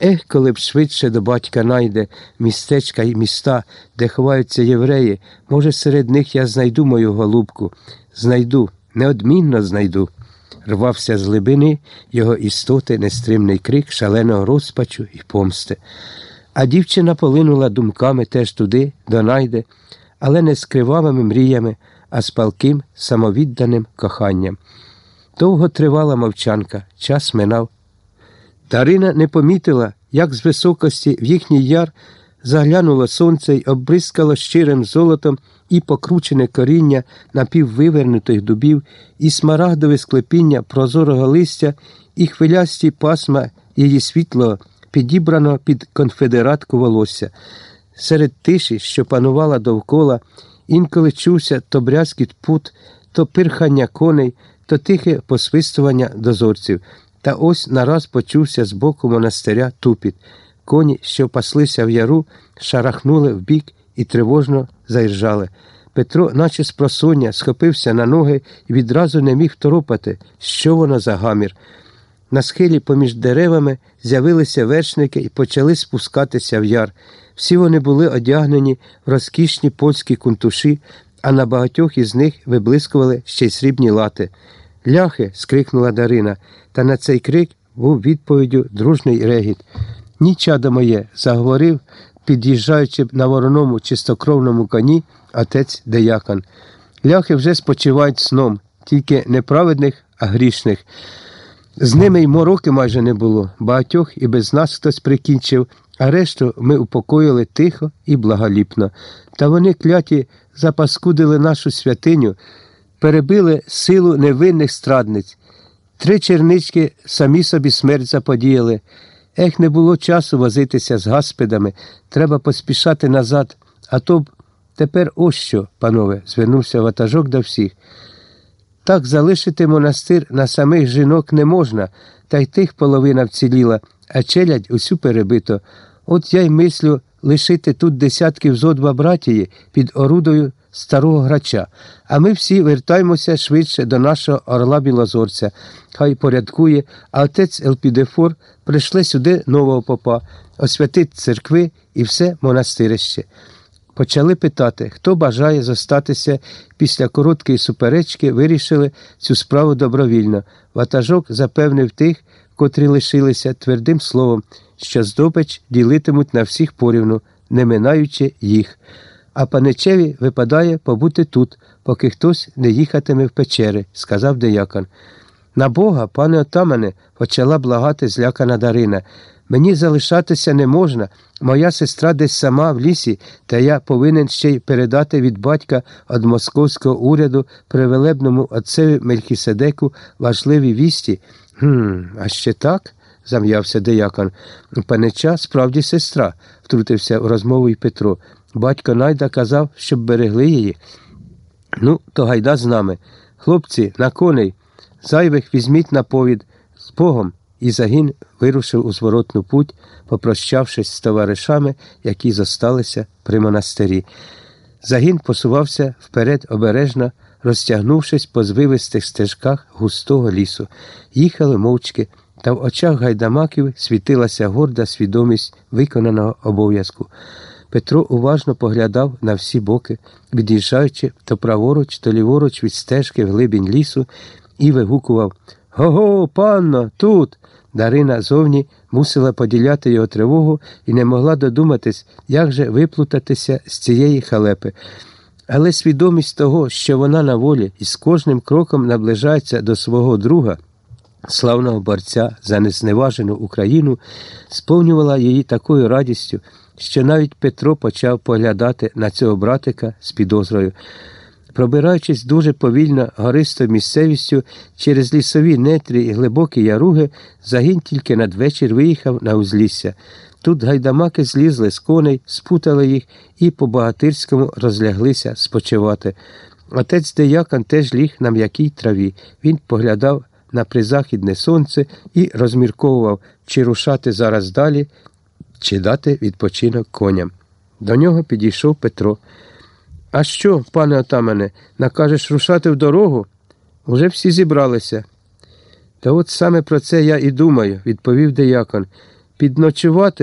Ех, коли б швидше до батька найде містечка і міста, де ховаються євреї, може, серед них я знайду мою голубку. Знайду, неодмінно знайду. Рвався з глибини його істоти нестримний крик шаленого розпачу і помсти. А дівчина полинула думками теж туди, до найде, але не з кривавими мріями, а з палким, самовідданим коханням. Довго тривала мовчанка, час минав. Дарина не помітила, як з високості в їхній яр заглянуло сонце й обрискало щирим золотом і покручене коріння напіввивернутих дубів, і смарагдове склепіння прозорого листя, і хвилясті пасма її світлого, підібрано під конфедератку волосся. Серед тиші, що панувала довкола, інколи чувся то брязкіт пут, то пирхання коней, то тихе посвистування дозорців. Та ось нараз почувся з боку монастиря тупіт. Коні, що паслися в яру, шарахнули вбік і тривожно заіржали. Петро, наче з просоння, схопився на ноги і відразу не міг торопати, що воно за гамір. На схилі поміж деревами з'явилися вершники і почали спускатися в яр. Всі вони були одягнені в розкішні польські кунтуші, а на багатьох із них виблискували ще й срібні лати. Ляхи. скрикнула Дарина, та на цей крик був відповіддю дружний регіт. Ні, чадо моє, заговорив, під'їжджаючи на вороному чистокровному коні, отець деякон. Ляхи вже спочивають сном, тільки не праведних, а грішних. З ними й мороки майже не було, багатьох і без нас хтось прикінчив, а решту ми упокоїли тихо і благоліпно. Та вони кляті запаскудили нашу святиню, перебили силу невинних страдниць. Три чернички самі собі смерть заподіяли. Ех, не було часу возитися з гаспидами, треба поспішати назад, а то б тепер ось що, панове, звернувся ватажок до всіх. Так залишити монастир на самих жінок не можна, та й тих половина вціліла, а челядь усю перебито. От я й мислю лишити тут десятків зо два братії під орудою старого грача, а ми всі вертаємося швидше до нашого орла білозорця. Хай порядкує, а отець Елпідефор прийшли сюди нового попа, освятить церкви і все монастирище. Почали питати, хто бажає зостатися після короткої суперечки, вирішили цю справу добровільно. Ватажок запевнив тих, котрі лишилися твердим словом, що здобич ділитимуть на всіх порівну, не минаючи їх. А паничеві випадає побути тут, поки хтось не їхатиме в печери, сказав деякон. На Бога, пане отамане, почала благати злякана Дарина. Мені залишатися не можна. Моя сестра десь сама в лісі, та я повинен ще й передати від батька від московського уряду привелебному отцеві Мельхіседеку важливі вісті. «Гм, А ще так? Зам'явся деякон. Панича справді сестра, втрутився в розмову й Петро. Батько найда казав, щоб берегли її. Ну, то гайда з нами. Хлопці, на коней, зайвих візьміть на повід з Богом. І загін вирушив у зворотну путь, попрощавшись з товаришами, які зосталися при монастирі. Загін посувався вперед обережно, розтягнувшись по звивистих стежках густого лісу. Їхали мовчки, та в очах гайдамаків світилася горда свідомість виконаного обов'язку. Петро уважно поглядав на всі боки, від'їжджаючи то праворуч, то ліворуч від стежки в глибінь лісу, і вигукував Го-го, панно, тут. Дарина зовні мусила поділяти його тривогу і не могла додуматись, як же виплутатися з цієї халепи. Але свідомість того, що вона на волі і з кожним кроком наближається до свого друга, славного борця за незневажену Україну, сповнювала її такою радістю, що навіть Петро почав поглядати на цього братика з підозрою. Пробираючись дуже повільно гористою місцевістю через лісові нетрі і глибокі яруги, загін тільки надвечір виїхав на узлісся. Тут гайдамаки злізли з коней, спутали їх і по багатирському розляглися спочивати. Отець деякон теж ліг на м'якій траві. Він поглядав на призахідне сонце і розмірковував, чи рушати зараз далі, чи дати відпочинок коням. До нього підійшов Петро. А що, пане отамане, накажеш рушати в дорогу? Уже всі зібралися. Та от саме про це я і думаю, відповів деякон. Підночувати